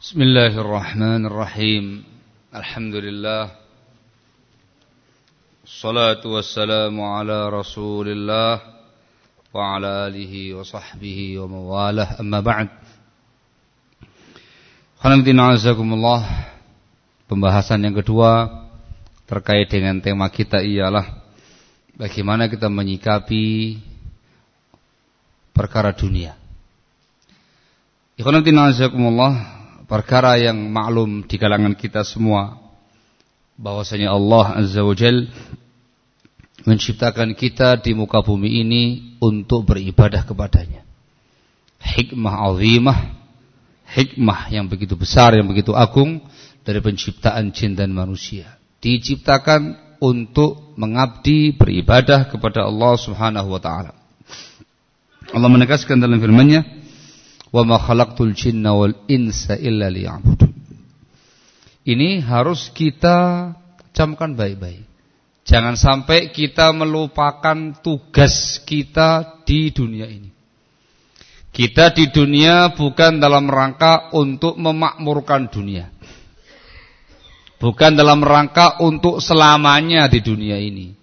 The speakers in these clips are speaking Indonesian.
بسم الله الرحمن الرحيم الحمد لله الصلاة والسلام على رسول الله وعلى آله وصحبه ومواله أما بعد Allah Pembahasan yang kedua Terkait dengan tema kita ialah Bagaimana kita menyikapi Perkara dunia Ikhwanatina azakumullah perkara yang maklum di kalangan kita semua bahwasanya Allah Azza wa Jal menciptakan kita di muka bumi ini untuk beribadah kepadanya. Hikmah azimah, hikmah yang begitu besar, yang begitu agung dari penciptaan jin dan manusia. Diciptakan untuk mengabdi beribadah kepada Allah Subhanahu wa taala. Allah menegaskan dalam firman-Nya, wa ma khalaqtul jinna wal insa illa liya'budun. Ini harus kita camkan baik-baik. Jangan sampai kita melupakan tugas kita di dunia ini. Kita di dunia bukan dalam rangka untuk memakmurkan dunia. Bukan dalam rangka untuk selamanya di dunia ini.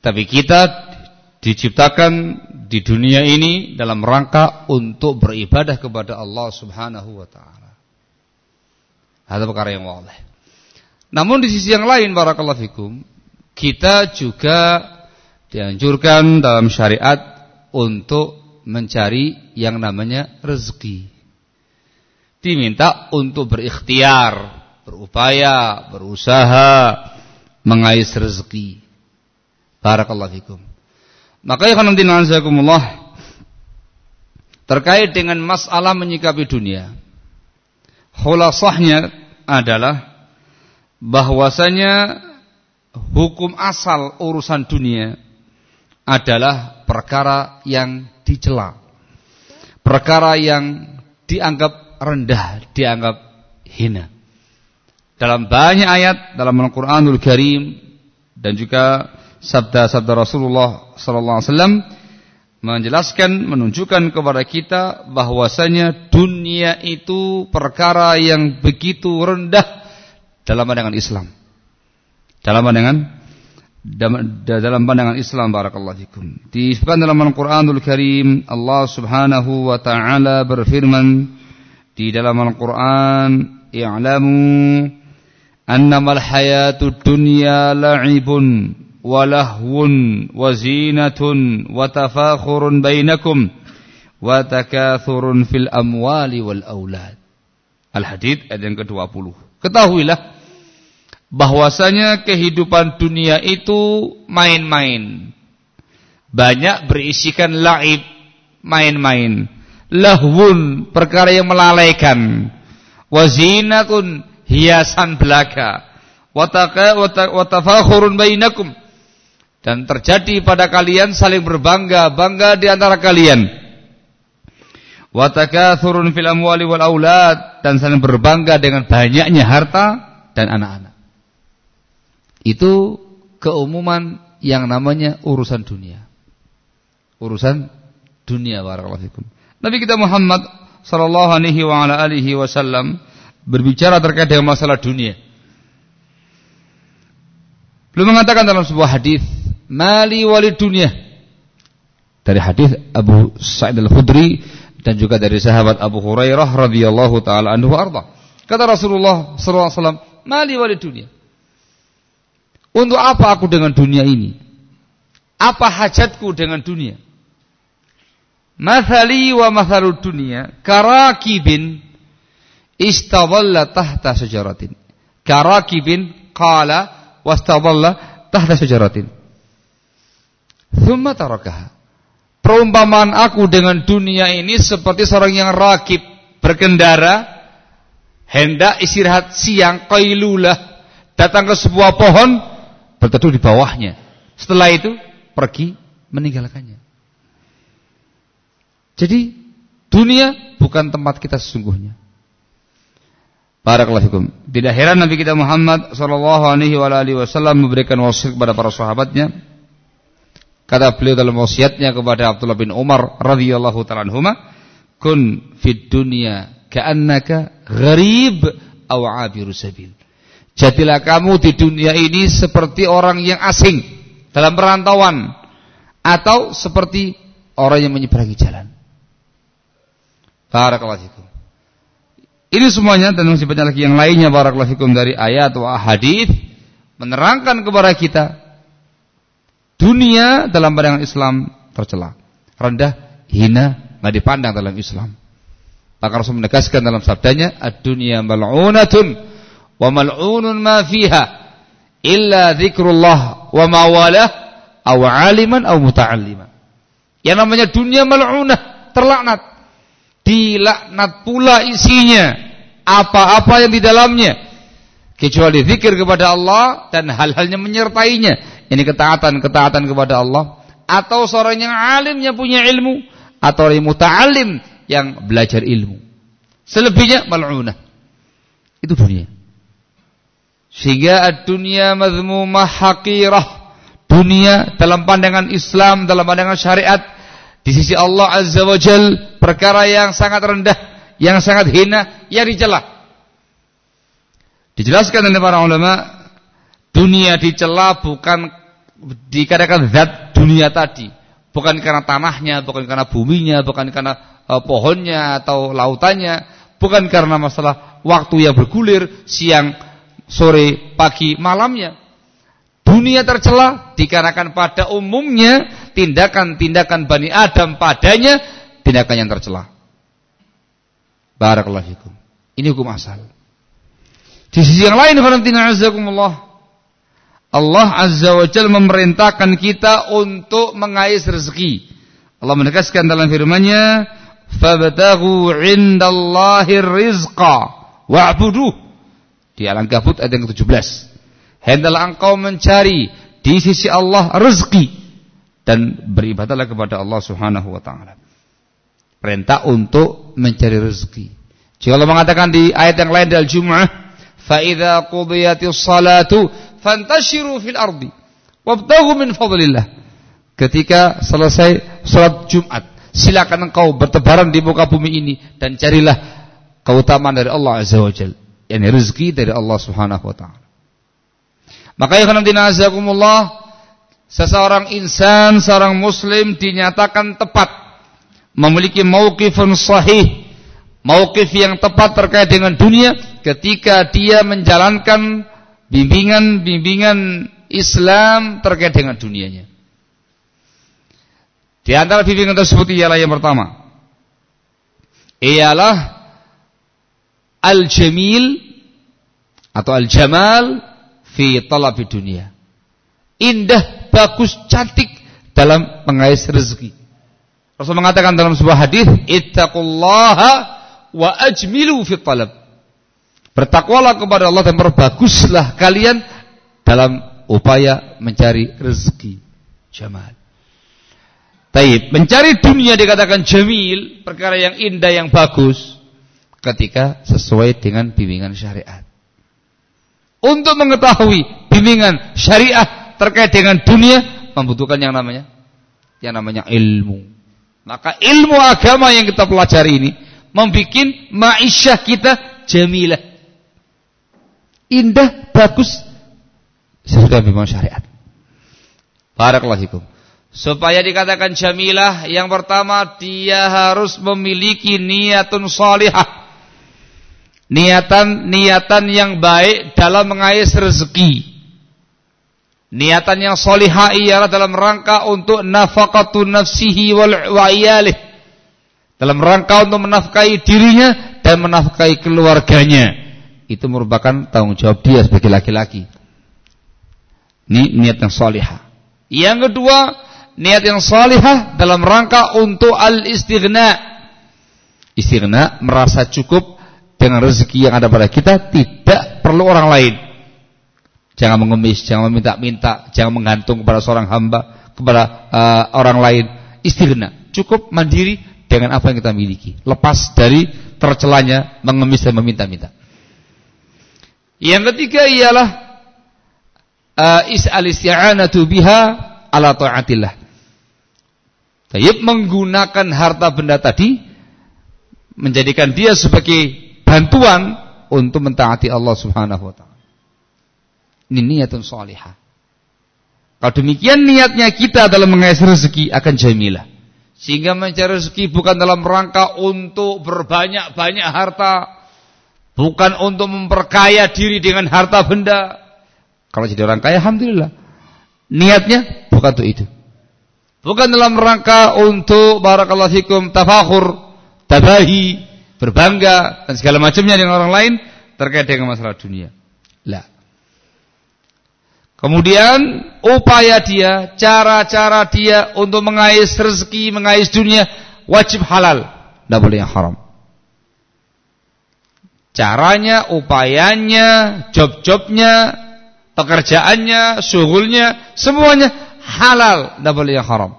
Tapi kita diciptakan di dunia ini dalam rangka untuk beribadah kepada Allah Subhanahu wa taala. Ada perkara yang wajib. Namun di sisi yang lain barakallahu fikum, kita juga dianjurkan dalam syariat untuk mencari yang namanya rezeki. Diminta untuk berikhtiar, berupaya, berusaha mengais rezeki. Barakallahu fikum. Maka ya Allah terkait dengan masalah menyikapi dunia. Khulasahnya adalah bahwasanya hukum asal urusan dunia adalah perkara yang dicela. Perkara yang dianggap rendah, dianggap hina. Dalam banyak ayat dalam Al-Qur'anul Karim dan juga sabda-sabda Rasulullah sallallahu alaihi wasallam menjelaskan menunjukkan kepada kita bahwasanya dunia itu perkara yang begitu rendah dalam pandangan Islam. Dalam pandangan dalam pandangan Islam barakallahu fikum. Disebutkan dalam Al-Qur'anul Karim Allah Subhanahu wa taala berfirman di dalam Al-Qur'an i'lamu annamal hayatud dunya la'ibun ولهو وزينة وتفاخر بينكم وتكاثر في الأموال والأولاد Al-Hadid ayat yang ke-20 Ketahuilah bahwasanya kehidupan dunia itu main-main banyak berisikan laib main-main lahwun perkara yang melalaikan wazinatun hiasan belaka watafakhurun bainakum dan terjadi pada kalian saling berbangga-bangga di antara kalian. Wa takathurun fil amwali wal aulad dan saling berbangga dengan banyaknya harta dan anak-anak. Itu keumuman yang namanya urusan dunia. Urusan dunia fikum. Nabi kita Muhammad sallallahu alaihi wa ala alihi wasallam berbicara terkait dengan masalah dunia. Beliau mengatakan dalam sebuah hadis mali walid dunia. Dari hadis Abu Sa'id Al-Khudri dan juga dari sahabat Abu Hurairah radhiyallahu taala anhu arda. Kata Rasulullah sallallahu alaihi wasallam, "Mali walid dunia." Untuk apa aku dengan dunia ini? Apa hajatku dengan dunia? Mathali wa mathalud dunia karakibin istadalla tahta syajaratin. Karakibin qala wastadalla tahta syajaratin. Thumma tarakaha. Perumpamaan aku dengan dunia ini seperti seorang yang rakib berkendara hendak istirahat siang qailulah datang ke sebuah pohon berteduh di bawahnya. Setelah itu pergi meninggalkannya. Jadi dunia bukan tempat kita sesungguhnya. Barakallahu fikum. Tidak heran Nabi kita Muhammad sallallahu alaihi wasallam memberikan wasiat kepada para sahabatnya Kata beliau dalam wasiatnya kepada Abdullah bin Umar radhiyallahu taala anhuma, "Kun fid dunya ka'annaka gharib aw abiru sabil. Jadilah kamu di dunia ini seperti orang yang asing dalam perantauan atau seperti orang yang menyeberangi jalan. Barakallahu. Ini semuanya dan masih banyak lagi yang lainnya barakallahu dari ayat atau hadis menerangkan kepada kita dunia dalam pandangan Islam tercela, rendah, hina, nggak dipandang dalam Islam. Maka Rasul menegaskan dalam sabdanya, "Ad-dunya mal'unatun wa mal'unun ma fiha illa dzikrullah wa ma walah aw 'aliman aw muta'alliman." Yang namanya dunia mal'unah, terlaknat. Dilaknat pula isinya, apa-apa yang di dalamnya kecuali zikir kepada Allah dan hal-hal yang menyertainya. Ini ketaatan-ketaatan kepada Allah atau seorang yang alim yang punya ilmu atau yang muta'alim yang belajar ilmu. Selebihnya mal'unah. Itu dunia. Sehingga dunia mazmumah haqirah. Dunia dalam pandangan Islam, dalam pandangan syariat di sisi Allah Azza wa Jal perkara yang sangat rendah, yang sangat hina, yang dicela. Dijelaskan oleh para ulama, dunia dicela bukan dikatakan zat dunia tadi, bukan karena tanahnya, bukan karena buminya, bukan karena uh, pohonnya atau lautannya, bukan karena masalah waktu yang bergulir siang, sore, pagi, malamnya. Dunia tercela dikarenakan pada umumnya tindakan-tindakan Bani Adam padanya tindakan yang tercela. Barakallahu fikum. Ini hukum asal. Di sisi yang lain. Allah Azza wa Jalla memerintahkan kita untuk mengais rezeki. Allah menegaskan dalam firman-Nya, "Fabtaghu 'indallahi rizqa wa'buduh." Di Al-Ankabut ayat yang ke-17. Hendaklah engkau mencari di sisi Allah rezeki dan beribadahlah kepada Allah Subhanahu wa taala. Perintah untuk mencari rezeki. Jika Allah mengatakan di ayat yang lain dari Jum'ah, "Fa idza qudiyatis salatu fantashiru fil ardi wabtaghu min fadlillah." Ketika selesai salat Jumat, silakan engkau bertebaran di muka bumi ini dan carilah keutamaan dari Allah Azza wa Jalla, yakni rezeki dari Allah Subhanahu wa taala. Maka ya azakumullah seseorang insan, seorang muslim dinyatakan tepat memiliki mauqifun sahih, mauqif yang tepat terkait dengan dunia ketika dia menjalankan bimbingan-bimbingan Islam terkait dengan dunianya. Di antara bimbingan tersebut ialah yang pertama ialah al-jamil atau al-jamal fi talabi dunia. Indah, bagus, cantik dalam mengais rezeki. Rasul mengatakan dalam sebuah hadis, "Ittaqullaha wa ajmilu fi talab." Bertakwalah kepada Allah dan perbaguslah kalian dalam upaya mencari rezeki. Jamal. Taib, mencari dunia dikatakan jamil, perkara yang indah yang bagus ketika sesuai dengan bimbingan syariat. Untuk mengetahui bimbingan syariah terkait dengan dunia membutuhkan yang namanya yang namanya ilmu. Maka ilmu agama yang kita pelajari ini membuat maisha kita jamilah. Indah, bagus sesuai bimbingan syariat. Barakallahu Supaya dikatakan jamilah, yang pertama dia harus memiliki niatun salihah niatan-niatan yang baik dalam mengais rezeki. Niatan yang solihah ialah dalam rangka untuk nafakatun nafsihi wal wa Dalam rangka untuk menafkahi dirinya dan menafkahi keluarganya. Itu merupakan tanggung jawab dia sebagai laki-laki. Ini niat yang solihah. Yang kedua, niat yang solihah dalam rangka untuk al-istighna. Istighna merasa cukup dengan rezeki yang ada pada kita tidak perlu orang lain. Jangan mengemis, jangan meminta-minta, jangan menggantung kepada seorang hamba, kepada uh, orang lain. Istighna, cukup mandiri dengan apa yang kita miliki. Lepas dari tercelanya mengemis dan meminta-minta. Yang ketiga ialah uh, al-isti'anatu biha ala ta'atillah. Tayyib menggunakan harta benda tadi menjadikan dia sebagai bantuan untuk mentaati Allah Subhanahu wa taala. Ini niatun salihah. Kalau demikian niatnya kita dalam mengais rezeki akan jamilah. Sehingga mencari rezeki bukan dalam rangka untuk berbanyak-banyak harta, bukan untuk memperkaya diri dengan harta benda. Kalau jadi orang kaya, alhamdulillah. Niatnya bukan untuk itu. Bukan dalam rangka untuk barakallahu fikum tafakhur, tabahi, berbangga dan segala macamnya dengan orang lain terkait dengan masalah dunia. Lah. Kemudian upaya dia, cara-cara dia untuk mengais rezeki, mengais dunia wajib halal, tidak boleh yang haram. Caranya, upayanya, job-jobnya, pekerjaannya, syuhulnya, semuanya halal, tidak boleh yang haram.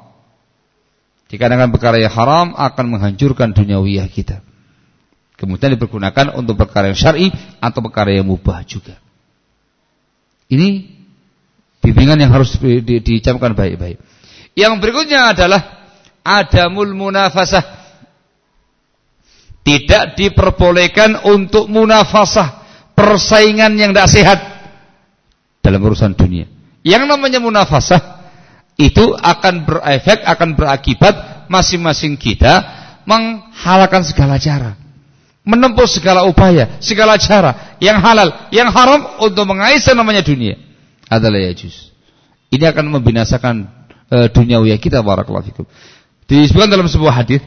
Dikarenakan perkara yang haram akan menghancurkan duniawiyah kita. Kemudian dipergunakan untuk perkara yang syar'i atau perkara yang mubah juga. Ini bimbingan yang harus di, di, dicamkan baik-baik. Yang berikutnya adalah adamul munafasah. Tidak diperbolehkan untuk munafasah, persaingan yang tidak sehat dalam urusan dunia. Yang namanya munafasah itu akan berefek, akan berakibat masing-masing kita menghalalkan segala cara menempuh segala upaya, segala cara yang halal, yang haram untuk mengais namanya dunia adalah yajus. Ini akan membinasakan uh, duniawi kita barakallahu fikum. Disebutkan dalam sebuah hadis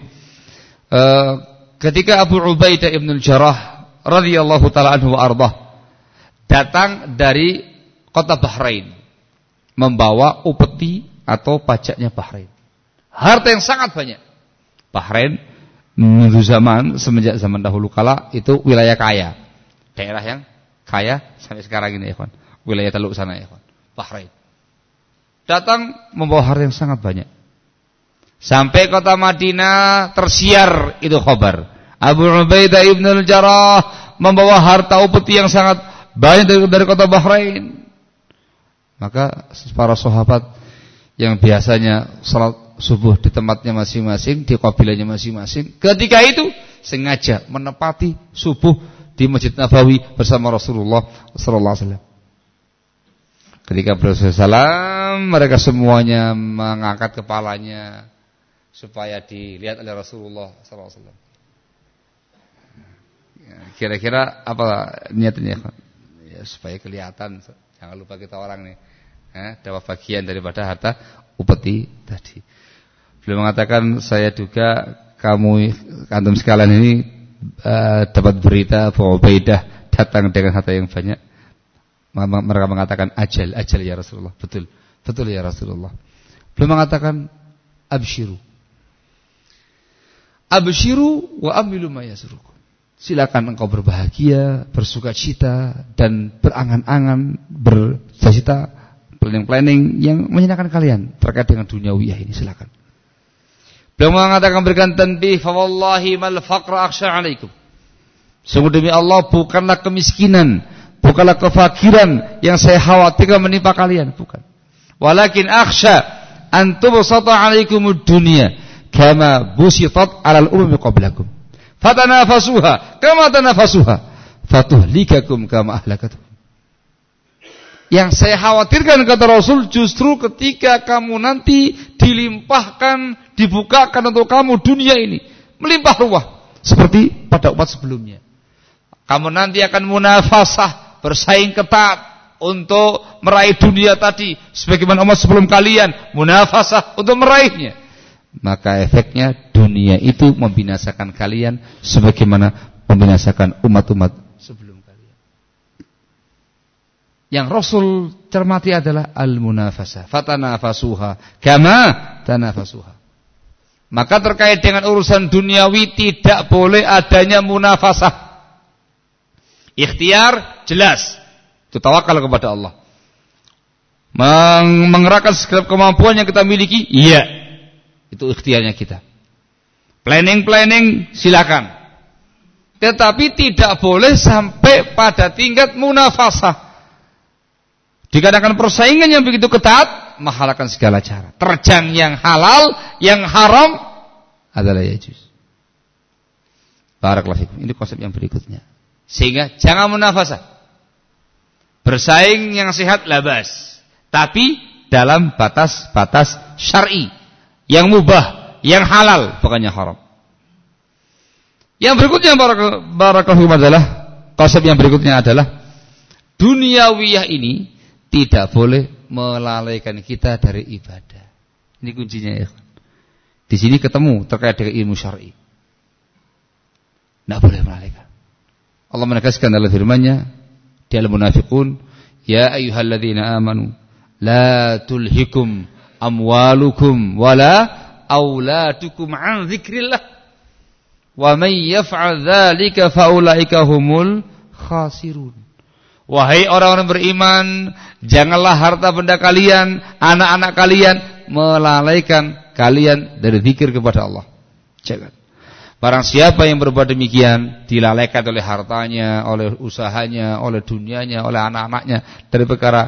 uh, ketika Abu Ubaidah Ibn Jarrah radhiyallahu taala anhu wa datang dari kota Bahrain membawa upeti atau pajaknya Bahrain. Harta yang sangat banyak. Bahrain menurut zaman semenjak zaman dahulu kala itu wilayah kaya. Daerah yang kaya sampai sekarang ini ya kawan wilayah Teluk sana ya, Bahrain. Datang membawa harta yang sangat banyak. Sampai kota Madinah tersiar itu khabar. Abu Ubaidah ibn al-Jarrah membawa harta upeti yang sangat banyak dari, dari kota Bahrain. Maka para sahabat yang biasanya salat subuh di tempatnya masing-masing, di kabilahnya masing-masing, ketika itu sengaja menepati subuh di Masjid Nabawi bersama Rasulullah sallallahu alaihi wasallam. Ketika berselesai salam, mereka semuanya mengangkat kepalanya supaya dilihat oleh Rasulullah SAW. Ya, kira-kira apa niatnya? Ya, supaya kelihatan. Jangan lupa kita orang nih. Dapat bagian daripada harta upeti tadi. Beliau mengatakan saya juga kamu antum sekalian ini uh, dapat berita bahwa Ubaidah datang dengan harta yang banyak mereka mengatakan ajal, ajal ya Rasulullah. Betul. Betul ya Rasulullah. Belum mengatakan absyiru. Absyiru wa amilu ma yasrukum. Silakan engkau berbahagia, bersuka cita dan berangan-angan, bercita planning-planning yang menyenangkan kalian terkait dengan dunia duniawiyah ini silakan. Belum mengatakan berikan tanbih fa wallahi mal faqra akhsha alaikum. Sungguh demi Allah bukanlah kemiskinan Bukanlah kefakiran yang saya khawatirkan menimpa kalian, bukan. Walakin akhsha an tubsata 'alaikumud dunya kama busitat 'alal ummi qablakum. Fatanafasuha kama tanafasuha fatuhlikakum kama ahlakatuhum. Yang saya khawatirkan kata Rasul justru ketika kamu nanti dilimpahkan, dibukakan untuk kamu dunia ini. Melimpah ruah. Seperti pada umat sebelumnya. Kamu nanti akan munafasah bersaing ketat untuk meraih dunia tadi. Sebagaimana umat sebelum kalian munafasah untuk meraihnya. Maka efeknya dunia itu membinasakan kalian sebagaimana membinasakan umat-umat sebelum kalian. Yang Rasul cermati adalah al-munafasah. Fatanafasuha kama tanafasuha. Maka terkait dengan urusan duniawi tidak boleh adanya munafasah Ikhtiar jelas. Itu tawakal kepada Allah. Meng mengerahkan segala kemampuan yang kita miliki, iya. Itu ikhtiarnya kita. Planning-planning silakan. Tetapi tidak boleh sampai pada tingkat munafasah. Dikarenakan persaingan yang begitu ketat, mahalakan segala cara. Terjang yang halal, yang haram adalah yajus. Barakallahu Ini konsep yang berikutnya. Sehingga jangan munafasah. Bersaing yang sehat labas. Tapi dalam batas-batas syar'i. Yang mubah, yang halal, bukannya haram. Yang berikutnya barakallahu adalah konsep yang berikutnya adalah duniawiyah ini tidak boleh melalaikan kita dari ibadah. Ini kuncinya ya. Di sini ketemu terkait dengan ilmu syar'i. Tidak boleh melalaikan. Allah menegaskan dalam firman-Nya di Al-Munafiqun, "Ya ayyuhalladzina amanu, la tulhikum amwalukum wala auladukum an dzikrillah. Wa may yaf'al dzalika faulaika humul khasirun." Wahai orang-orang beriman, janganlah harta benda kalian, anak-anak kalian melalaikan kalian dari zikir kepada Allah. Jangan. Barang siapa yang berbuat demikian dilalaikan oleh hartanya, oleh usahanya, oleh dunianya, oleh anak-anaknya dari perkara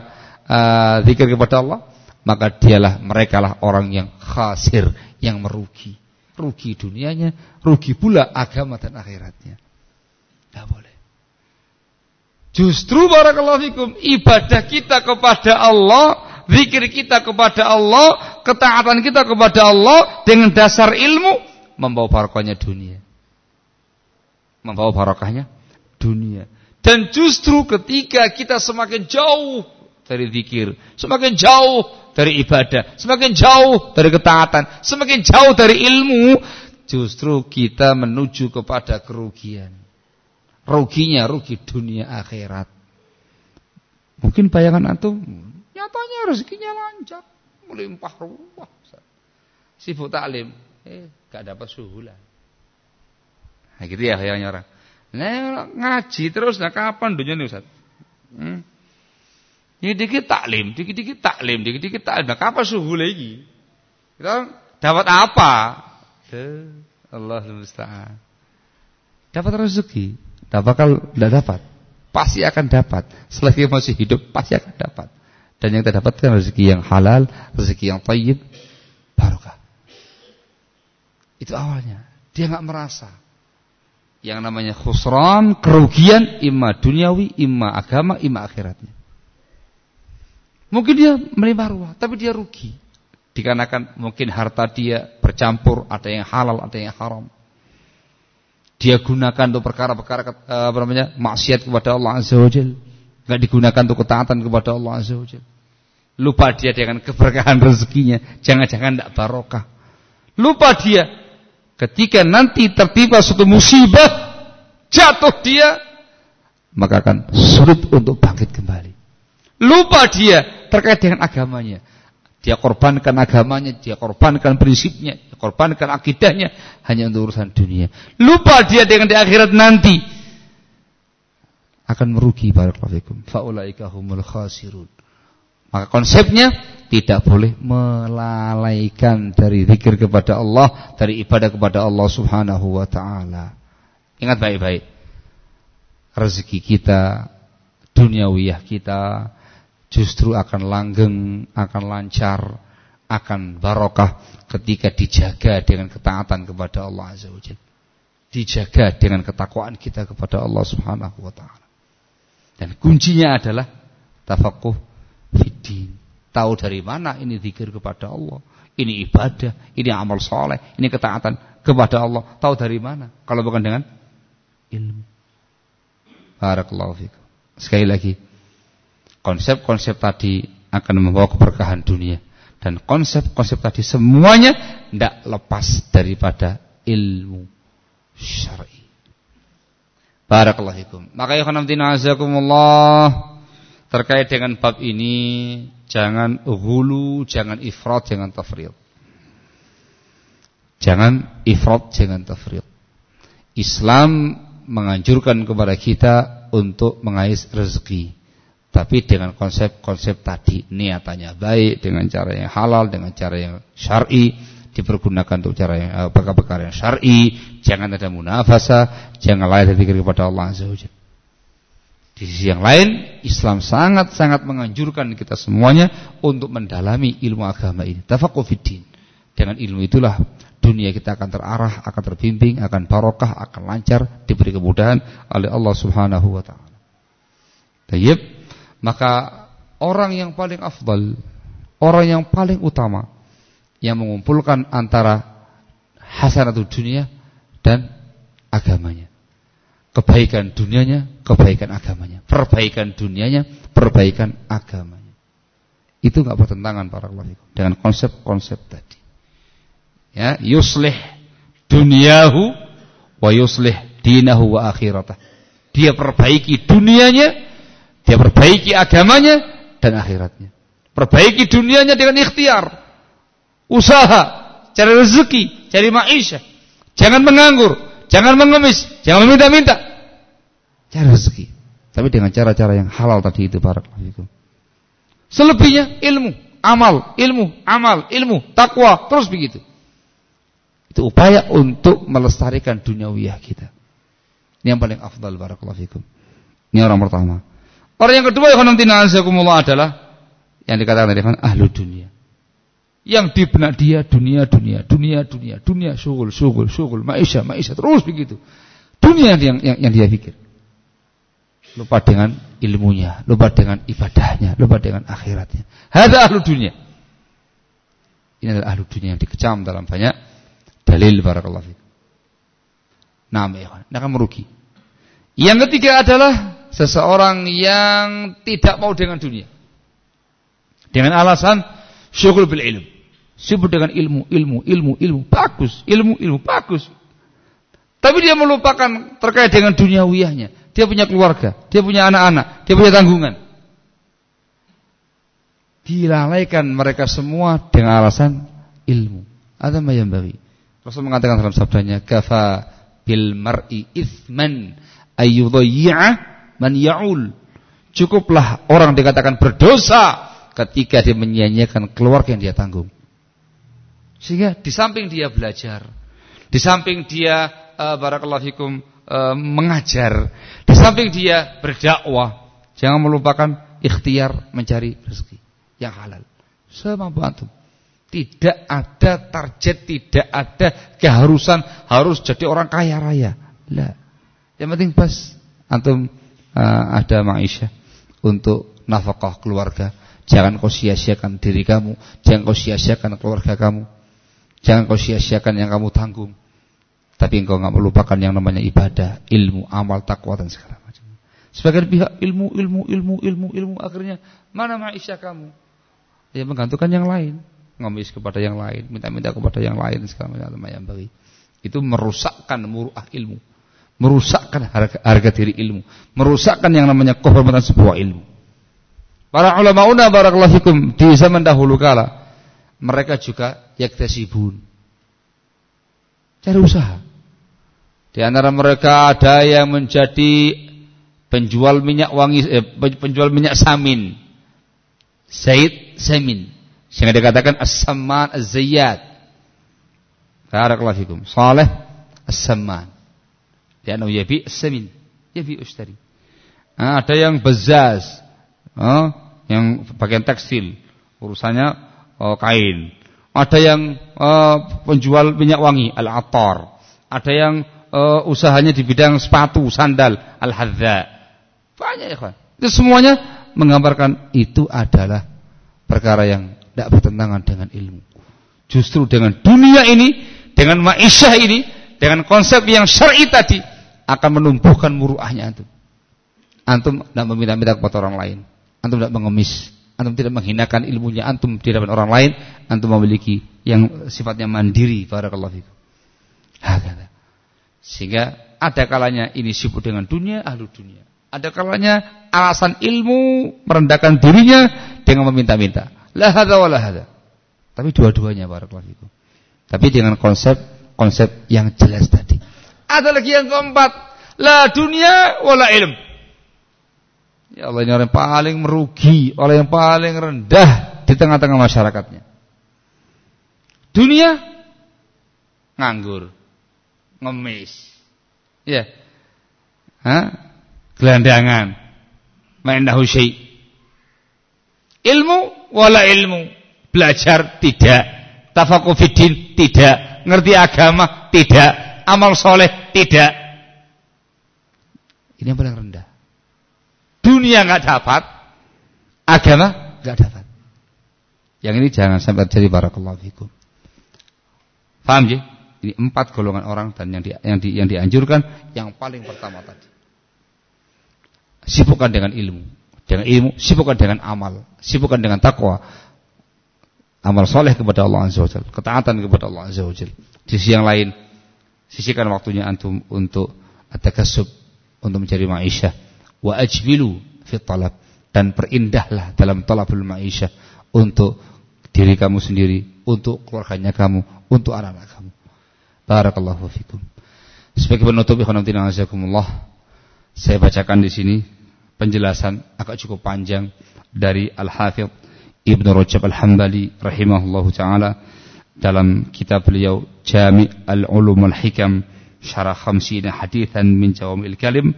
uh, zikir kepada Allah, maka dialah mereka lah orang yang khasir, yang merugi. Rugi dunianya, rugi pula agama dan akhiratnya. Tidak boleh. Justru barakallahu fikum ibadah kita kepada Allah, zikir kita kepada Allah, ketaatan kita kepada Allah dengan dasar ilmu membawa barokahnya dunia. Membawa barokahnya dunia. Dan justru ketika kita semakin jauh dari zikir, semakin jauh dari ibadah, semakin jauh dari ketaatan, semakin jauh dari ilmu, justru kita menuju kepada kerugian. Ruginya rugi dunia akhirat. Mungkin bayangan antum, nyatanya rezekinya lancar, melimpah ruah. Sibuk taklim, eh gak dapat suhu lah. Nah gitu ya kayaknya orang. Nah ngaji terus nah kapan dunia nih Ustaz? Hmm? Dikit-dikit taklim, dikit-dikit taklim, dikit-dikit taklim. Nah kapan suhu lagi? Kita dapat apa? Allah musta'an. Dapat rezeki, tak bakal tidak dapat. Pasti akan dapat. Selagi masih hidup pasti akan dapat. Dan yang kita dapatkan rezeki yang halal, rezeki yang tayyib, barokah. Itu awalnya. Dia nggak merasa. Yang namanya khusran, kerugian, imma duniawi, imma agama, imma akhiratnya. Mungkin dia melimpa ruah, tapi dia rugi. Dikarenakan mungkin harta dia bercampur, ada yang halal, ada yang haram. Dia gunakan untuk perkara-perkara eh, apa namanya maksiat kepada Allah Azza wa Jalla. Digunakan untuk ketaatan kepada Allah Azza wa. Lupa dia dengan keberkahan rezekinya, jangan-jangan tidak barokah. Lupa dia Ketika nanti tertimpa suatu musibah, jatuh dia, maka akan sulit untuk bangkit kembali. Lupa dia terkait dengan agamanya. Dia korbankan agamanya, dia korbankan prinsipnya, dia korbankan akidahnya hanya untuk urusan dunia. Lupa dia dengan di akhirat nanti akan merugi barakallahu fikum. Faulaika humul khasirun. Maka konsepnya tidak boleh melalaikan dari zikir kepada Allah, dari ibadah kepada Allah Subhanahu wa taala. Ingat baik-baik. Rezeki kita, duniawiyah kita justru akan langgeng, akan lancar, akan barokah ketika dijaga dengan ketaatan kepada Allah Azza wa. Dijaga dengan ketakwaan kita kepada Allah Subhanahu wa taala. Dan kuncinya adalah tafakuh fiddin. Tahu dari mana ini zikir kepada Allah. Ini ibadah, ini amal soleh, ini ketaatan kepada Allah. Tahu dari mana? Kalau bukan dengan ilmu. Barakallahu fikum. Sekali lagi, konsep-konsep tadi akan membawa keberkahan dunia. Dan konsep-konsep tadi semuanya tidak lepas daripada ilmu syar'i. Barakallahu fikum. Maka ya azakumullah terkait dengan bab ini jangan hulu, jangan ifrat, jangan tafrid. Jangan ifrat, jangan tafrid. Islam menganjurkan kepada kita untuk mengais rezeki. Tapi dengan konsep-konsep tadi niatannya baik dengan cara yang halal, dengan cara yang syar'i, dipergunakan untuk cara yang eh, perkara-perkara yang syar'i, jangan ada munafasa, jangan lain berpikir kepada Allah Azza. Di sisi yang lain, Islam sangat-sangat menganjurkan kita semuanya untuk mendalami ilmu agama ini. Tafaqquh fiddin. Dengan ilmu itulah dunia kita akan terarah, akan terbimbing, akan barokah, akan lancar, diberi kemudahan oleh Allah Subhanahu wa taala. Tayyib, maka orang yang paling afdal, orang yang paling utama yang mengumpulkan antara hasanatul dunia dan agamanya. Kebaikan dunianya, kebaikan agamanya. Perbaikan dunianya, perbaikan agamanya. Itu nggak bertentangan para ulama dengan konsep-konsep tadi. Ya, yuslih duniahu wa yuslih dinahu wa akhiratah. Dia perbaiki dunianya, dia perbaiki agamanya dan akhiratnya. Perbaiki dunianya dengan ikhtiar. Usaha, cari rezeki, cari maisha. Jangan menganggur, jangan mengemis, jangan meminta-minta. Cari rezeki. Tapi dengan cara-cara yang halal tadi itu barakallahu Selebihnya ilmu, amal, ilmu, amal, ilmu, takwa, terus begitu. Itu upaya untuk melestarikan duniawiyah kita. Ini yang paling afdal barakallahu fikum. Ini orang pertama. Orang yang kedua yang adalah yang dikatakan tadi kan ahlu dunia. Yang di benak dia dunia, dunia, dunia, dunia, dunia, syugul, syugul, syugul, maisha, maisha, terus begitu. Dunia yang, yang, yang dia pikir. Lupa dengan ilmunya, lupa dengan ibadahnya, lupa dengan akhiratnya. Ada ahlu dunia. Ini adalah ahlu dunia yang dikecam dalam banyak dalil barakallahu. Nah, ya, akan merugi. Yang ketiga adalah seseorang yang tidak mau dengan dunia. Dengan alasan syukur bil ilmu. Sibuk dengan ilmu, ilmu, ilmu, ilmu. Bagus. Ilmu, ilmu. Bagus. Tapi dia melupakan terkait dengan dunia wiyahnya. Dia punya keluarga. Dia punya anak-anak. Dia punya tanggungan. Dilalaikan mereka semua dengan alasan ilmu. Ada yang bagi. Rasul mengatakan dalam sabdanya, "Kafa bil mar'i ithman ayyudhayyi'a man ya'ul." Cukuplah orang dikatakan berdosa ketika dia menyia-nyiakan keluarga yang dia tanggung. Sehingga di samping dia belajar, di samping dia uh, barakallahu fikum uh, mengajar, di samping dia berdakwah, jangan melupakan ikhtiar mencari rezeki yang halal. Semampu antum. Tidak ada target, tidak ada keharusan harus jadi orang kaya raya. Lah. Yang penting pas antum uh, ada maisha untuk nafkah keluarga. Jangan kau sia-siakan diri kamu, jangan kau sia-siakan keluarga kamu. Jangan kau sia-siakan yang kamu tanggung. Tapi engkau enggak melupakan yang namanya ibadah, ilmu, amal, takwa dan segala macam. Sebagian pihak ilmu, ilmu, ilmu, ilmu, ilmu akhirnya mana maisha kamu? Ya menggantungkan yang lain, ngemis kepada yang lain, minta-minta kepada yang lain segala macam yang bagi. Itu merusakkan muruah ilmu, merusakkan harga, harga diri ilmu, merusakkan yang namanya kehormatan sebuah ilmu. Para ulama una barakallahu fikum di zaman dahulu kala mereka juga yaktasibun. Cari usaha. Di antara mereka ada yang menjadi penjual minyak wangi eh, penjual minyak samin. Said Samin. Sehingga dikatakan as-samman az-zayyat. Barakallahu fikum. Saleh as-samman. Dia yabi as-samin. Yabi ustari. Nah, ada yang bezaz. Oh, yang bagian tekstil. Urusannya oh, kain. Ada yang uh, penjual minyak wangi, al-attar. Ada yang uh, usahanya di bidang sepatu, sandal, al-hadza. Banyak ya, Itu semuanya menggambarkan itu adalah perkara yang tidak bertentangan dengan ilmu. Justru dengan dunia ini, dengan ma'isyah ini, dengan konsep yang syar'i tadi akan menumbuhkan muruahnya antum. Antum tidak meminta-minta kepada orang lain. Antum tidak mengemis antum tidak menghinakan ilmunya antum di hadapan orang lain, antum memiliki yang sifatnya mandiri barakallahu fikum. Sehingga ada kalanya ini sibuk dengan dunia, ahlu dunia. Ada kalanya alasan ilmu merendahkan dirinya dengan meminta-minta. La hadza. Tapi dua-duanya barakallahu fikum. Tapi dengan konsep konsep yang jelas tadi. Ada lagi yang keempat, la dunia wala ilm. Ya Allah ini orang yang paling merugi, orang yang paling rendah di tengah-tengah masyarakatnya. Dunia nganggur, ngemis, ya, Hah? gelandangan, main syai. Ilmu wala ilmu, belajar tidak, tafaqufidin tidak, ngerti agama tidak, amal soleh tidak. Ini yang paling rendah. Dunia nggak dapat, agama nggak dapat. Yang ini jangan sampai terjadi barakallahu fikum. Paham ya? Ini empat golongan orang dan yang di, yang, di, yang dianjurkan yang paling pertama tadi. Sibukkan dengan ilmu, dengan ilmu, sibukkan dengan amal, sibukkan dengan takwa, amal soleh kepada Allah Azza wa ketaatan kepada Allah Azza wa Di sisi yang lain, sisihkan waktunya antum untuk at-takassub, untuk mencari maisha, wa ajmilu fi talab dan perindahlah dalam talabul maisha untuk diri kamu sendiri, untuk keluarganya kamu, untuk anak-anak kamu. Barakallahu fikum. Sebagai penutup ikhwan saya bacakan di sini penjelasan agak cukup panjang dari Al-Hafidh Ibnu Rajab Al-Hambali rahimahullahu taala dalam kitab beliau Jami' Al-Ulum Al-Hikam syarah 50 hadithan min Jawamil Kalim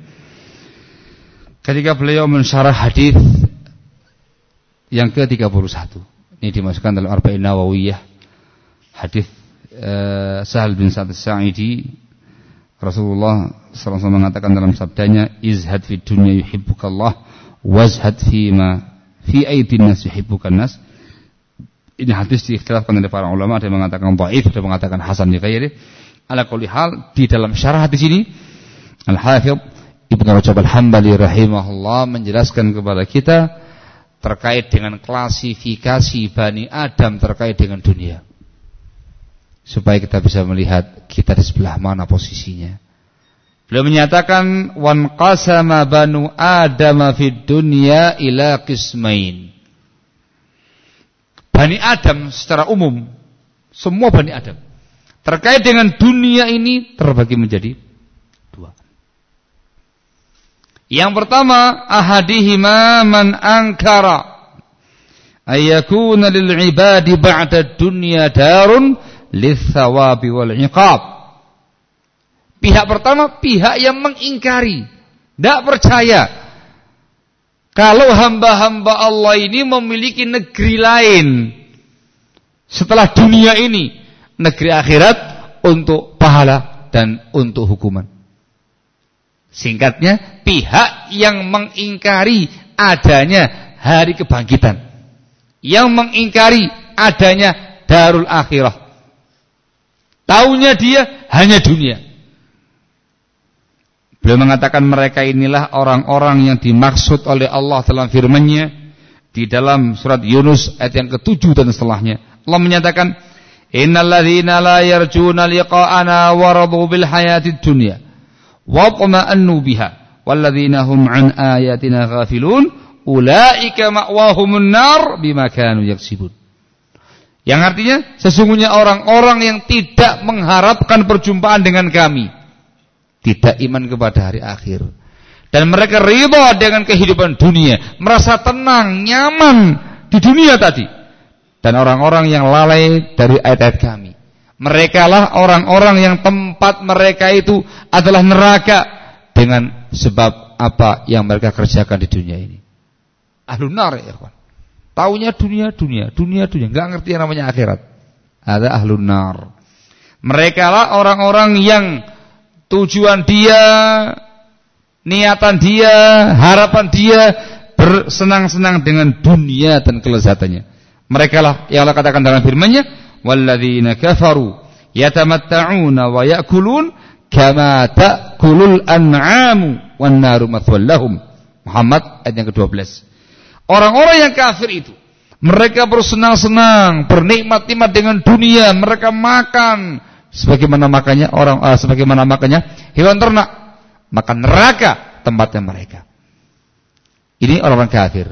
ketika beliau mensyarah hadis yang ke-31. Ini dimasukkan dalam Arba'in Nawawiyah. Hadis uh, Sahal bin Sa'ad Sa'idi Rasulullah SAW mengatakan dalam sabdanya izhad fi dunya yuhibbukallah wazhad fi ma fi aidin nas yuhibbukan nas. Ini hadis diikhtilafkan oleh para ulama ada yang mengatakan dhaif ada yang mengatakan hasan ya ghairi. Ala kulli hal di dalam syarah hadis ini al hafidh Ibnu Rajab Al-Hambali rahimahullah menjelaskan kepada kita terkait dengan klasifikasi Bani Adam terkait dengan dunia supaya kita bisa melihat kita di sebelah mana posisinya Beliau menyatakan wan qasama banu Adam fid dunya ila qismain. Bani Adam secara umum, semua Bani Adam terkait dengan dunia ini terbagi menjadi dua. Yang pertama, ahadihima man angkara ayyakuna lil ibadi ba'da dunya darun lithawabi wal iqab. Pihak pertama pihak yang mengingkari, tidak percaya kalau hamba-hamba Allah ini memiliki negeri lain setelah dunia ini, negeri akhirat untuk pahala dan untuk hukuman. Singkatnya, pihak yang mengingkari adanya hari kebangkitan. Yang mengingkari adanya darul akhirah. Taunya dia hanya dunia. Beliau mengatakan mereka inilah orang-orang yang dimaksud oleh Allah dalam firman-Nya di dalam surat Yunus ayat yang ketujuh dan setelahnya. Allah menyatakan, "Innalladzina la yarjuna liqa'ana wa radu bil hayatid dunya hum an ayatina ghafilun ulaika ma'wahumun nar bima kanu yaksibun." Yang artinya sesungguhnya orang-orang yang tidak mengharapkan perjumpaan dengan kami tidak iman kepada hari akhir. Dan mereka ridha dengan kehidupan dunia merasa tenang nyaman di dunia tadi. Dan orang-orang yang lalai dari ayat-ayat kami mereka lah orang-orang yang tempat mereka itu adalah neraka dengan sebab apa yang mereka kerjakan di dunia ini. Ahlun nar ya kawan. Taunya dunia dunia dunia dunia. Nggak ngerti yang namanya akhirat. Ada ahlun nar. Mereka lah orang-orang yang tujuan dia, niatan dia, harapan dia bersenang-senang dengan dunia dan kelezatannya. Mereka lah yang Allah katakan dalam firman-Nya, "Walladzina kafaru yatamatta'una wa ya'kulun kama ta'kulul an'amu wan naru mathwal lahum." Muhammad ayat yang ke-12. Orang-orang yang kafir itu mereka bersenang-senang, bernikmat-nikmat dengan dunia, mereka makan, sebagaimana makannya orang uh, sebagaimana makannya hewan ternak maka neraka tempatnya mereka. Ini orang-orang kafir.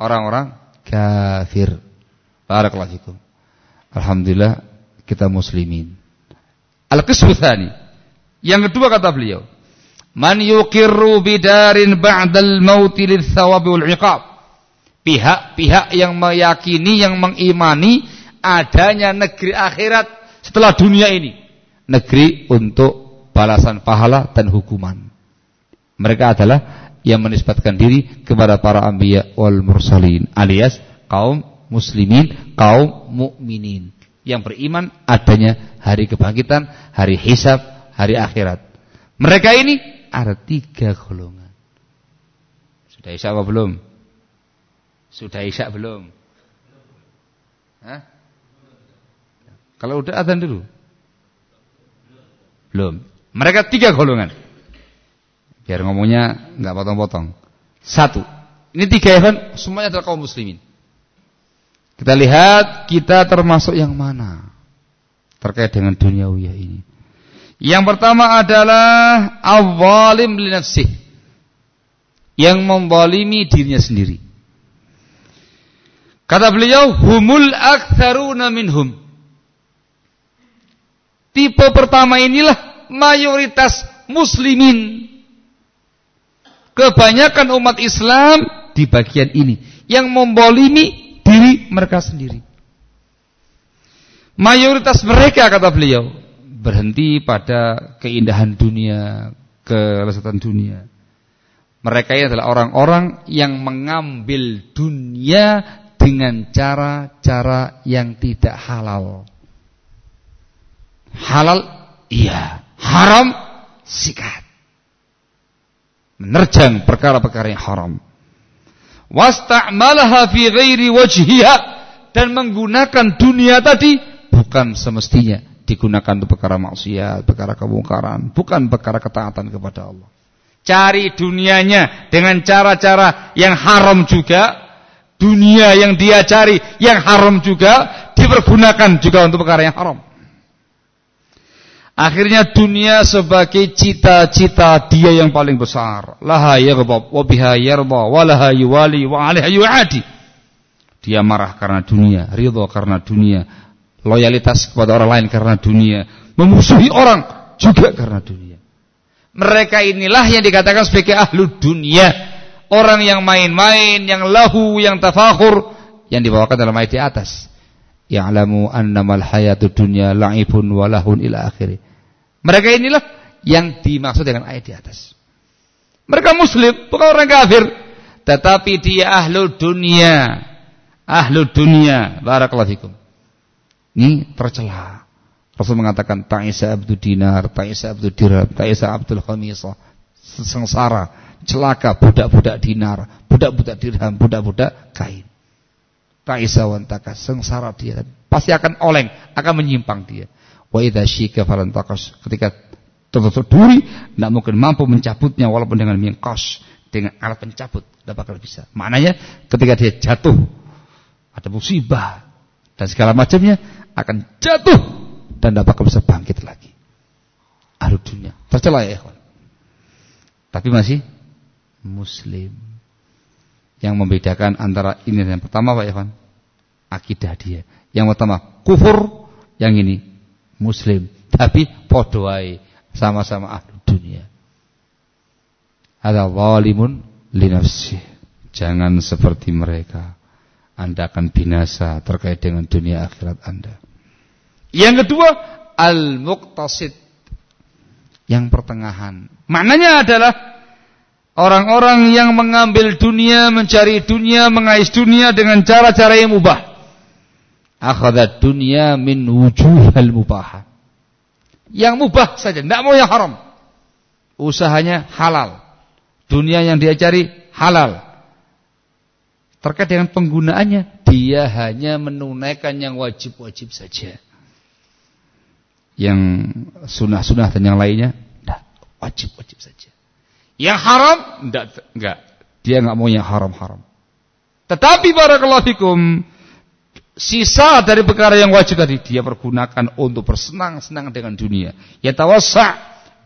Orang-orang kafir. Barakallahu fikum alhamdulillah kita muslimin. Al-qismu yang kedua kata beliau man yuqirru bidarin ba'dal mauti lidz-thawabi wal 'iqab. Pihak-pihak yang meyakini yang mengimani adanya negeri akhirat setelah dunia ini. Negeri untuk balasan pahala dan hukuman. Mereka adalah yang menisbatkan diri kepada para anbiya wal mursalin alias kaum muslimin, kaum mukminin yang beriman adanya hari kebangkitan, hari hisab, hari akhirat. Mereka ini ada tiga golongan. Sudah isya apa belum? Sudah isya belum? Hah? Kalau udah adzan dulu. Belum. Mereka tiga golongan. Biar ngomongnya nggak potong-potong. Satu. Ini tiga event semuanya adalah kaum muslimin. Kita lihat kita termasuk yang mana terkait dengan dunia ini. Yang pertama adalah awalim li Yang membalimi dirinya sendiri. Kata beliau, humul aktsaruna minhum. Tipe pertama inilah mayoritas muslimin. Kebanyakan umat Islam di bagian ini yang membolimi mereka sendiri. Mayoritas mereka kata beliau berhenti pada keindahan dunia, kelezatan dunia. Mereka ini adalah orang-orang yang mengambil dunia dengan cara-cara yang tidak halal. Halal iya, haram sikat. Menerjang perkara-perkara yang haram wasta'malaha fi ghairi wajhiha dan menggunakan dunia tadi bukan semestinya digunakan untuk perkara maksiat, perkara kemungkaran, bukan perkara ketaatan kepada Allah. Cari dunianya dengan cara-cara yang haram juga, dunia yang dia cari yang haram juga dipergunakan juga untuk perkara yang haram. Akhirnya dunia sebagai cita-cita dia yang paling besar. Laha yaghdab wa biha yarda wa laha yuwali wa 'alaiha yu'adi. Dia marah karena dunia, ridha karena dunia, loyalitas kepada orang lain karena dunia, memusuhi orang juga karena dunia. Mereka inilah yang dikatakan sebagai ahlu dunia. Orang yang main-main, yang lahu, yang tafakhur, yang dibawakan dalam ayat di atas. Ya'lamu annamal hayatud dunya la'ibun wa lahun ila akhirih. Mereka inilah yang dimaksud dengan ayat di atas. Mereka muslim, bukan orang kafir. Tetapi dia ahlu dunia. Ahlu dunia. Barakallahu fikum. Ini tercela. Rasul mengatakan ta'isa abdu dinar, ta'isa abdu dirham, ta'isa abdul khamisah. Sengsara, celaka budak-budak dinar, budak-budak dirham, budak-budak kain. Ta'isa wantaka, sengsara dia. Pasti akan oleng, akan menyimpang dia. Wa idza syika falan taqas. Ketika tertutup duri, tidak mungkin mampu mencabutnya walaupun dengan mingkos, dengan alat pencabut, tidak bakal bisa. Maknanya ketika dia jatuh, ada musibah dan segala macamnya akan jatuh dan tidak bakal bisa bangkit lagi. Ahlu dunia. Tercela ya. Tapi masih muslim. Yang membedakan antara ini dan yang pertama Pak Ikhwan, akidah dia. Yang pertama kufur, yang ini muslim. Tapi podoai sama-sama ahlu dunia. Ada walimun linafsih jangan seperti mereka. Anda akan binasa terkait dengan dunia akhirat anda. Yang kedua al-muqtasid. Yang pertengahan. Maknanya adalah orang-orang yang mengambil dunia mencari dunia mengais dunia dengan cara-cara yang mubah akhadat dunia min wujuhal mubah. Yang mubah saja, tidak mau yang haram. Usahanya halal. Dunia yang dia cari halal. Terkait dengan penggunaannya, dia hanya menunaikan yang wajib-wajib saja. Yang sunnah-sunnah dan yang lainnya, wajib-wajib saja. Yang haram, tidak, enggak. Dia enggak mau yang haram-haram. Tetapi barakallahu fikum, sisa dari perkara yang wajib tadi dia pergunakan untuk bersenang-senang dengan dunia. Ya tawassa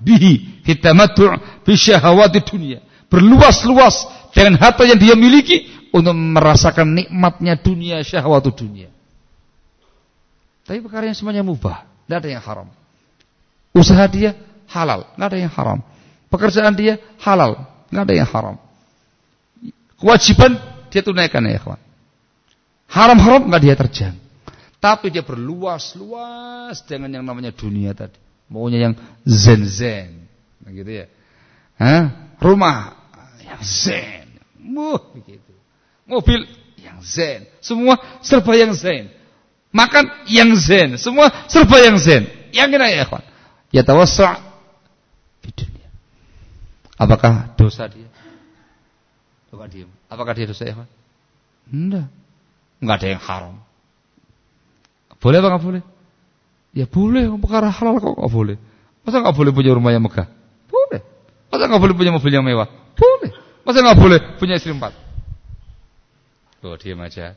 bihi hitamattu' fi syahawati dunia. Berluas-luas dengan harta yang dia miliki untuk merasakan nikmatnya dunia, syahwat dunia. Tapi perkara yang semuanya mubah, tidak ada yang haram. Usaha dia halal, tidak ada yang haram. Pekerjaan dia halal, tidak ada yang haram. Kewajiban dia tunaikan ya kawan. Haram-haram nggak dia terjang. Tapi dia berluas-luas dengan yang namanya dunia tadi. Maunya yang zen-zen. Nah, gitu ya. Hah? Rumah yang zen. Muh, begitu. Mobil yang zen. Semua serba yang zen. Makan yang zen, semua serba yang zen. Yang kira ya, ikhwan. Ya dunia. Apakah dosa dia? Coba diam. Apakah dia dosa ya, ikhwan? Enggak. Enggak ada yang haram. Boleh apa enggak boleh? Ya boleh, perkara halal kok enggak boleh. Masa enggak boleh punya rumah yang megah? Boleh. Masa enggak boleh punya mobil yang mewah? Boleh. Masa enggak boleh punya istri empat? Oh, diam aja.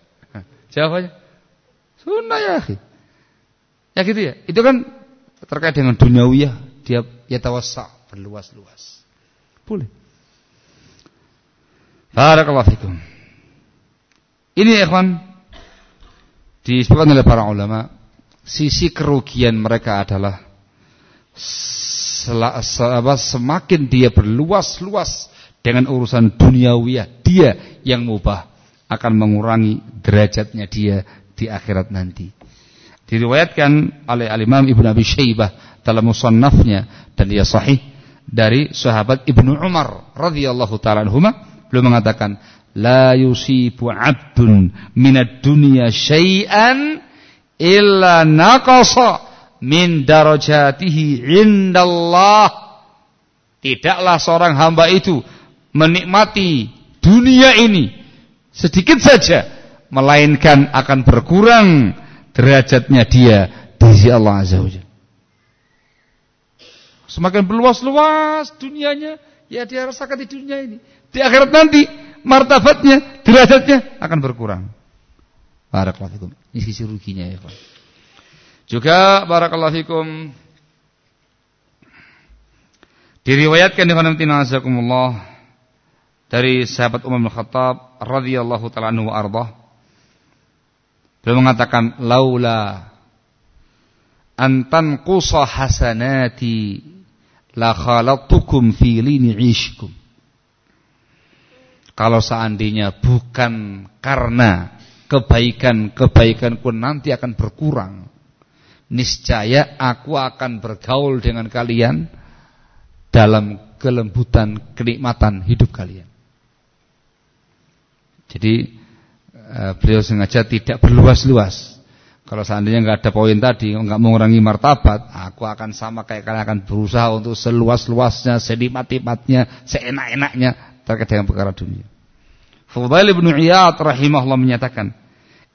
Jawabannya Sunnah ya akhi. Ya gitu ya. Itu kan terkait dengan duniawiyah. Dia ya tawassa berluas-luas. Boleh. Barakallahu fikum. Ini ikhwan disebutkan oleh para ulama sisi kerugian mereka adalah semakin dia berluas-luas dengan urusan duniawiyah dia yang mubah akan mengurangi derajatnya dia di akhirat nanti. Diriwayatkan oleh Al-Imam Ibnu Abi Syaibah dalam musannafnya dan dia sahih dari sahabat Ibnu Umar radhiyallahu taala anhuma beliau mengatakan la yusibu 'abdun minad dunya syai'an illa naqasa min darajatihi indallah. Tidaklah seorang hamba itu menikmati dunia ini sedikit saja melainkan akan berkurang derajatnya dia di sisi Allah Azza wa Semakin berluas-luas dunianya, ya dia rasakan di dunia ini. Di akhirat nanti martabatnya, derajatnya akan berkurang. Barakallahu fikum. Ini sisi ruginya ya, Pak. Juga barakallahu fikum diriwayatkan di mana dari sahabat Umar bin Khattab radhiyallahu taala anhu ardah Beliau mengatakan laula antan qusa hasanati la khalatukum fi lini ishkum. Kalau seandainya bukan karena kebaikan-kebaikanku nanti akan berkurang, niscaya aku akan bergaul dengan kalian dalam kelembutan kenikmatan hidup kalian. Jadi Eh, beliau sengaja tidak berluas-luas. Kalau seandainya nggak ada poin tadi, nggak mengurangi martabat, aku akan sama kayak kalian akan berusaha untuk seluas-luasnya, senikmat-nikmatnya, seenak-enaknya terkait dengan perkara dunia. Fudail bin Iyad rahimahullah menyatakan,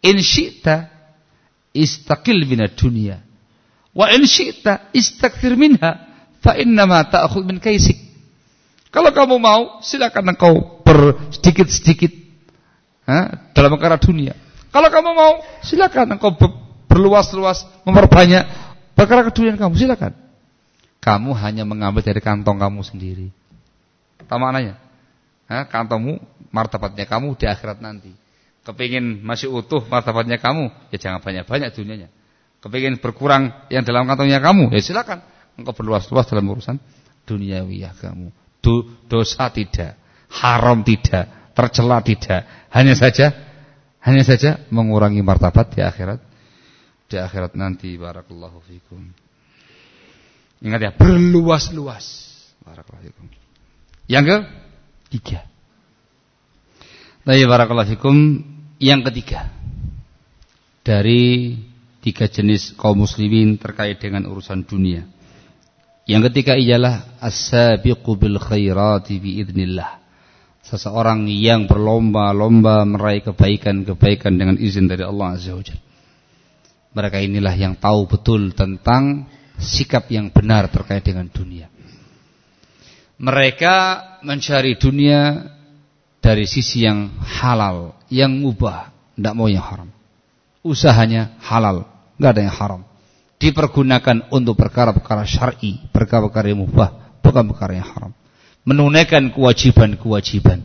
"In syi'ta istaqil bina dunia, wa in syi'ta istakthir minha, fa innama ta'khudh min kaisik." Kalau kamu mau, silakan engkau bersedikit-sedikit dalam perkara dunia. Kalau kamu mau, silakan engkau berluas-luas memperbanyak perkara keduniaan kamu, silakan. Kamu hanya mengambil dari kantong kamu sendiri. Tahu maknanya? Kantongmu, martabatnya kamu di akhirat nanti. Kepingin masih utuh martabatnya kamu, ya jangan banyak-banyak dunianya. Kepingin berkurang yang dalam kantongnya kamu, ya silakan. Engkau berluas-luas dalam urusan duniawiyah kamu. Do, dosa tidak, haram tidak, tercela tidak. Hanya saja hanya saja mengurangi martabat di akhirat. Di akhirat nanti barakallahu fikum. Ingat ya, berluas-luas. Barakallahu fikum. Yang ketiga. Tapi barakallahu fikum yang ketiga. Dari tiga jenis kaum muslimin terkait dengan urusan dunia. Yang ketiga ialah as-sabiqu bil khairati bi idznillah seseorang yang berlomba-lomba meraih kebaikan-kebaikan dengan izin dari Allah Azza wa Mereka inilah yang tahu betul tentang sikap yang benar terkait dengan dunia. Mereka mencari dunia dari sisi yang halal, yang mubah, tidak mau yang haram. Usahanya halal, nggak ada yang haram. Dipergunakan untuk perkara-perkara syar'i, perkara-perkara yang mubah, bukan perkara yang haram menunaikan kewajiban-kewajiban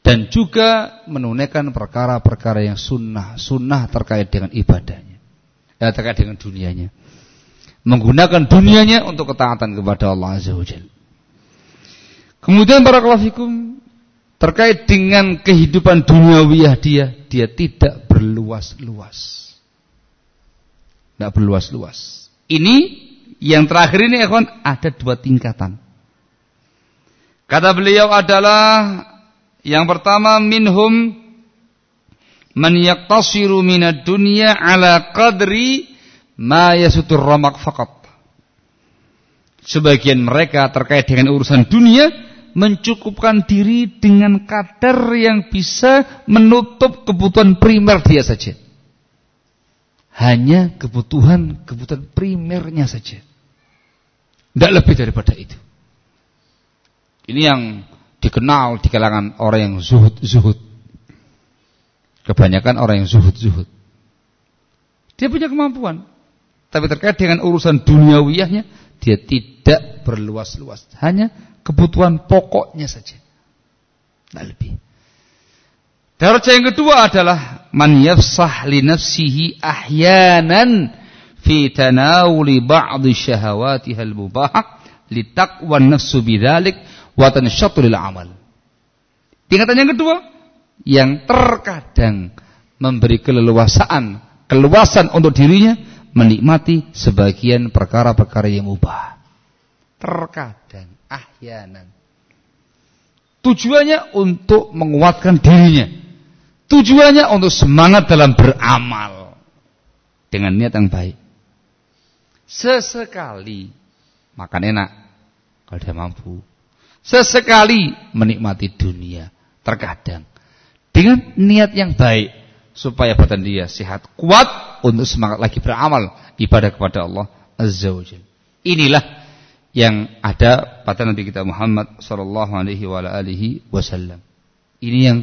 dan juga menunaikan perkara-perkara yang sunnah sunnah terkait dengan ibadahnya ya, terkait dengan dunianya. Menggunakan dunianya untuk ketaatan kepada Allah Azza wa kemudian para fikum terkait dengan kehidupan duniawiyah dia dia tidak berluas-luas. Tidak berluas-luas. Ini yang terakhir ini akan ada dua tingkatan. Kata beliau adalah yang pertama minhum man yaqtasiru minad dunya ala qadri ma yasutur ramak faqat. Sebagian mereka terkait dengan urusan dunia mencukupkan diri dengan kadar yang bisa menutup kebutuhan primer dia saja. Hanya kebutuhan-kebutuhan primernya saja. Tidak lebih daripada itu. Ini yang dikenal di kalangan orang yang zuhud-zuhud. Kebanyakan orang yang zuhud-zuhud. Dia punya kemampuan. Tapi terkait dengan urusan duniawiyahnya, dia tidak berluas-luas. Hanya kebutuhan pokoknya saja. Tidak lebih. Daraja yang kedua adalah man yafsah li nafsihi ahyanan fi tanawuli ba'd syahawatiha al-mubahah li taqwa nafsu bidzalik wa amal. Tingkatan yang kedua yang terkadang memberi keleluasaan, keluasan untuk dirinya menikmati sebagian perkara-perkara yang mubah. Terkadang ahyanan. Tujuannya untuk menguatkan dirinya. Tujuannya untuk semangat dalam beramal dengan niat yang baik. Sesekali makan enak kalau dia mampu. Sesekali menikmati dunia terkadang dengan niat yang baik supaya badan dia sehat kuat untuk semangat lagi beramal ibadah kepada Allah Azza wa Inilah yang ada pada Nabi kita Muhammad sallallahu alaihi wasallam. Ini yang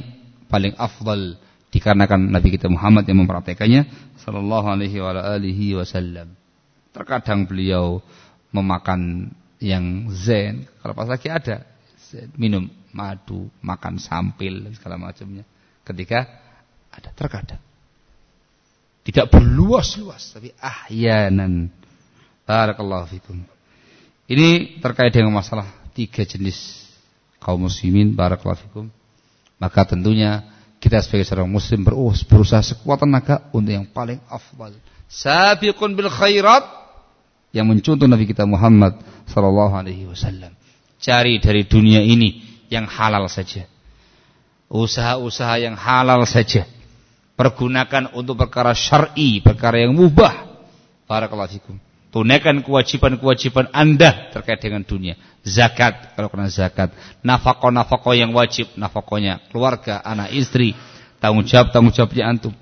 paling afdal dikarenakan Nabi kita Muhammad yang mempraktekannya sallallahu alaihi wasallam. Terkadang beliau memakan yang zen, kalau pas lagi ada minum madu, makan sampil segala macamnya. Ketika ada terkadang tidak berluas-luas tapi ahyanan. Barakallahu fikum. Ini terkait dengan masalah tiga jenis kaum muslimin barakallahu fikum. Maka tentunya kita sebagai seorang muslim berusaha sekuat tenaga untuk yang paling afdal. Sabiqun bil khairat yang mencontoh Nabi kita Muhammad sallallahu alaihi wasallam. Cari dari dunia ini yang halal saja. Usaha-usaha yang halal saja. Pergunakan untuk perkara syar'i, perkara yang mubah. Barakallahu fikum. Tunaikan kewajiban-kewajiban Anda terkait dengan dunia. Zakat, kalau kena zakat. Nafkah-nafkah yang wajib, nafkahnya keluarga, anak, istri. Tanggung jawab, tanggung jawabnya antum.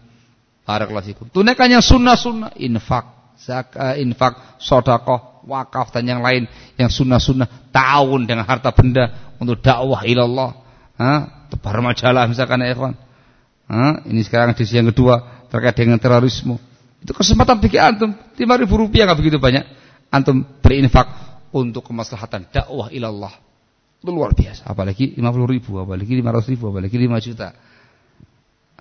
Barakallahu fikum. Tunaikan yang sunnah-sunnah, infak, zakat, infak, sodakoh, wakaf dan yang lain yang sunnah-sunnah. Tahun dengan harta benda untuk dakwah ilallah. Ha? Tebar majalah misalkan ya ikhwan. Ini sekarang di yang kedua terkait dengan terorisme itu kesempatan bagi antum. 5 ribu rupiah nggak begitu banyak. Antum berinfak untuk kemaslahatan dakwah ilallah. Itu luar biasa. Apalagi 50 ribu, apalagi 500 ribu, apalagi 5 juta.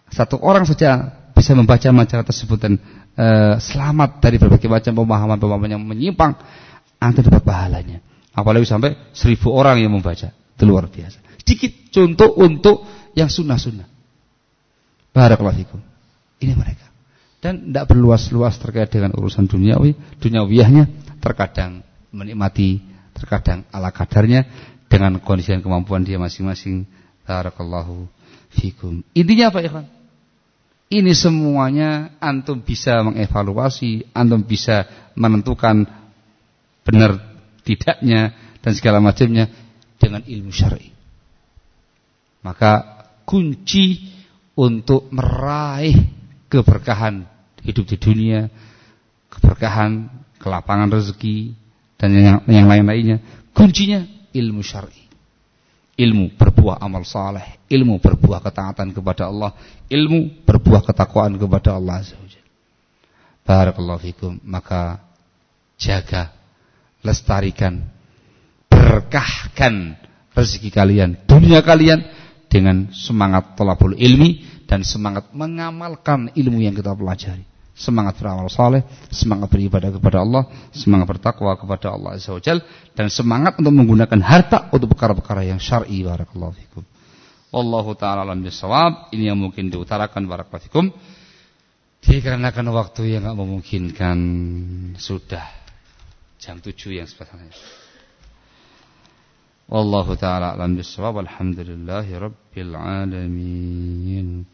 Satu orang saja bisa membaca majalah tersebut dan e, selamat dari berbagai macam pemahaman-pemahaman yang menyimpang. Antum dapat pahalanya. Apalagi sampai seribu orang yang membaca. Itu luar biasa. Sedikit contoh untuk yang sunnah-sunnah. Barakallahu fikum. Ini mereka dan tidak berluas-luas terkait dengan urusan duniawi, duniawiyahnya terkadang menikmati, terkadang ala kadarnya dengan kondisi dan kemampuan dia masing-masing. Barakallahu fikum. Intinya apa ya Ini semuanya antum bisa mengevaluasi, antum bisa menentukan benar tidaknya dan segala macamnya dengan ilmu syar'i. Maka kunci untuk meraih keberkahan hidup di dunia, keberkahan, kelapangan rezeki dan yang, yang lain-lainnya. Kuncinya ilmu syar'i. Ilmu berbuah amal saleh, ilmu berbuah ketaatan kepada Allah, ilmu berbuah ketakwaan kepada Allah Azza Barakallahu fikum. Maka jaga, lestarikan, berkahkan rezeki kalian, dunia kalian dengan semangat tolabul ilmi dan semangat mengamalkan ilmu yang kita pelajari. Semangat beramal saleh, semangat beribadah kepada Allah, semangat bertakwa kepada Allah Azza wa dan semangat untuk menggunakan harta untuk perkara-perkara yang syar'i barakallahu fikum. Wallahu taala alam bisawab. Ini yang mungkin diutarakan barakallahu fikum. Dikarenakan waktu yang enggak memungkinkan sudah jam 7 yang sebetulnya. Wallahu taala alam bisawab. Alhamdulillahi rabbil alamin.